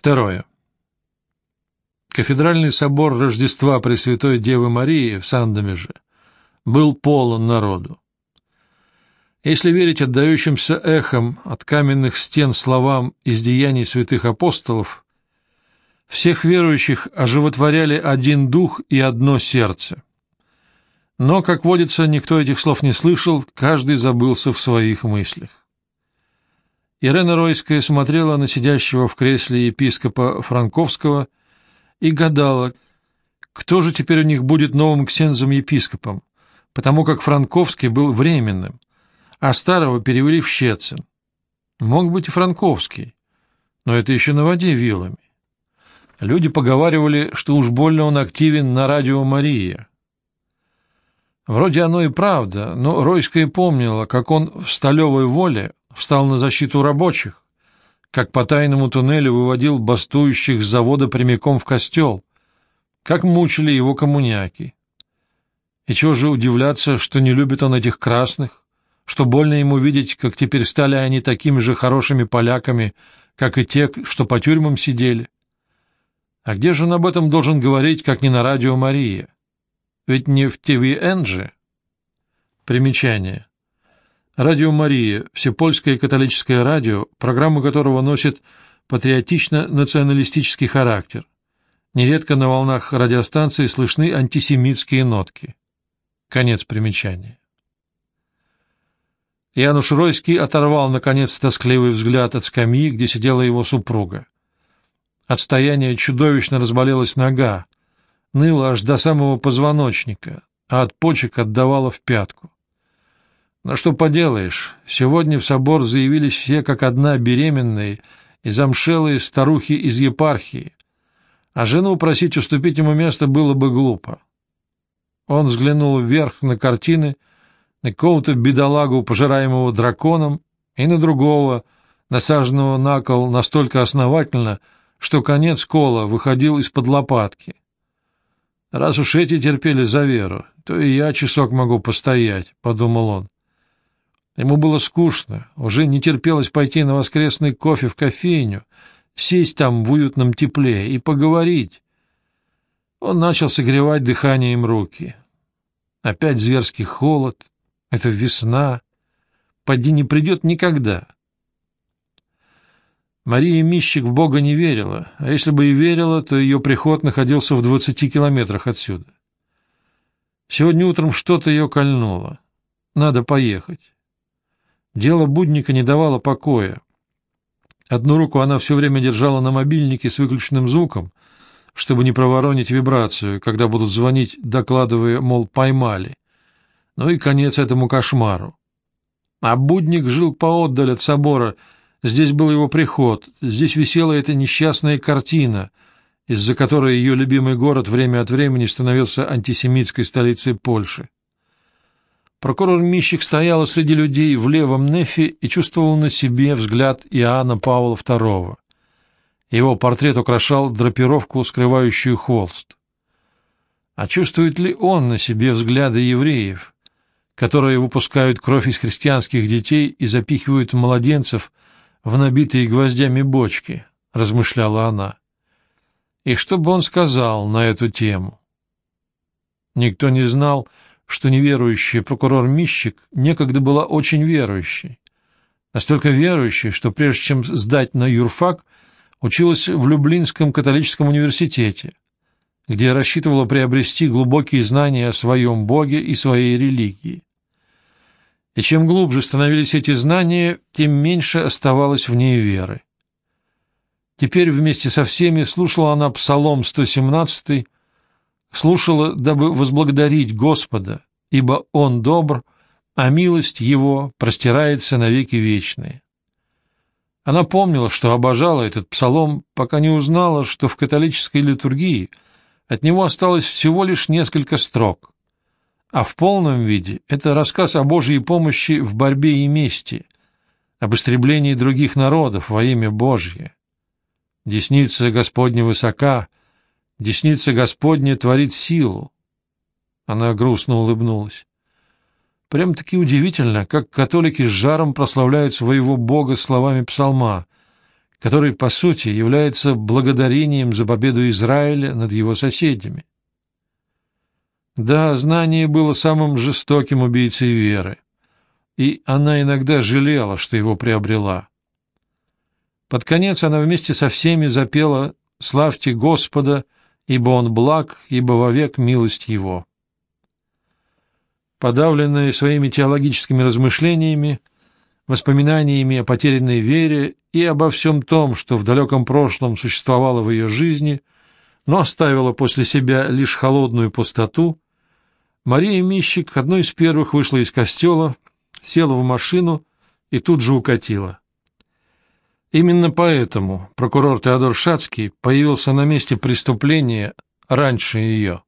Второе. Кафедральный собор Рождества Пресвятой Девы Марии в Сандомеже был полон народу. Если верить отдающимся эхом от каменных стен словам из деяний святых апостолов, всех верующих оживотворяли один дух и одно сердце. Но, как водится, никто этих слов не слышал, каждый забылся в своих мыслях. Ирена Ройская смотрела на сидящего в кресле епископа Франковского и гадала, кто же теперь у них будет новым ксензом-епископом, потому как Франковский был временным, а старого перевели в Щецин. Мог быть и Франковский, но это еще на воде вилами. Люди поговаривали, что уж больно он активен на радио «Мария». Вроде оно и правда, но Ройская помнила, как он в «Сталевой воле» встал на защиту рабочих, как по тайному туннелю выводил бастующих с завода прямиком в костел, как мучили его коммуняки. И чего же удивляться, что не любит он этих красных, что больно ему видеть, как теперь стали они такими же хорошими поляками, как и те, что по тюрьмам сидели. А где же он об этом должен говорить, как не на радио Мария? Ведь не в ТВН же? Примечание. Радио Мария, всепольское католическое радио, программа которого носит патриотично-националистический характер. Нередко на волнах радиостанции слышны антисемитские нотки. Конец примечания. Януш Ройский оторвал, наконец, тоскливый взгляд от скамьи, где сидела его супруга. От стояния чудовищно разболелась нога, ныла аж до самого позвоночника, а от почек отдавала в пятку. Но что поделаешь, сегодня в собор заявились все как одна беременные и замшелые старухи из епархии, а жену просить уступить ему место было бы глупо. Он взглянул вверх на картины, на какого-то бедолагу, пожираемого драконом, и на другого, насаженного на кол настолько основательно, что конец кола выходил из-под лопатки. «Раз уж эти терпели за веру, то и я часок могу постоять», — подумал он. Ему было скучно, уже не терпелось пойти на воскресный кофе в кофейню, сесть там в уютном тепле и поговорить. Он начал согревать дыханием руки. Опять зверский холод, это весна, поди не придет никогда. Мария Мищик в Бога не верила, а если бы и верила, то ее приход находился в двадцати километрах отсюда. Сегодня утром что-то ее кольнуло. Надо поехать. Дело будника не давало покоя. Одну руку она все время держала на мобильнике с выключенным звуком, чтобы не проворонить вибрацию, когда будут звонить, докладывая, мол, поймали. Ну и конец этому кошмару. А будник жил поотдаль от собора, здесь был его приход, здесь висела эта несчастная картина, из-за которой ее любимый город время от времени становился антисемитской столицей Польши. Прокурор Мищик стояла среди людей в левом нефе и чувствовал на себе взгляд Иоанна Павла II. Его портрет украшал драпировку, скрывающую холст. А чувствует ли он на себе взгляды евреев, которые выпускают кровь из христианских детей и запихивают младенцев в набитые гвоздями бочки, — размышляла она. И что бы он сказал на эту тему? Никто не знал, что неверующий прокурор Мищик некогда была очень верующей. Настолько верующей, что прежде чем сдать на юрфак, училась в Люблинском католическом университете, где рассчитывала приобрести глубокие знания о своем Боге и своей религии. И чем глубже становились эти знания, тем меньше оставалось в ней веры. Теперь вместе со всеми слушала она Псалом 117 слушала, дабы возблагодарить Господа, ибо Он добр, а милость Его простирается на веки вечные. Она помнила, что обожала этот псалом, пока не узнала, что в католической литургии от него осталось всего лишь несколько строк, а в полном виде это рассказ о Божьей помощи в борьбе и мести, об истреблении других народов во имя Божье. Десница Господня высока — Десница Господня творит силу. Она грустно улыбнулась. Прям-таки удивительно, как католики с жаром прославляют своего Бога словами псалма. который, по сути, является благодарением за победу Израиля над его соседями. Да, знание было самым жестоким убийцей веры, и она иногда жалела, что его приобрела. Под конец она вместе со всеми запела «Славьте Господа, ибо Он благ, ибо вовек милость Его». Подавленная своими теологическими размышлениями, воспоминаниями о потерянной вере и обо всем том, что в далеком прошлом существовало в ее жизни, но оставило после себя лишь холодную пустоту, Мария Мищик одной из первых вышла из костела, села в машину и тут же укатила. Именно поэтому прокурор Теодор Шацкий появился на месте преступления раньше ее.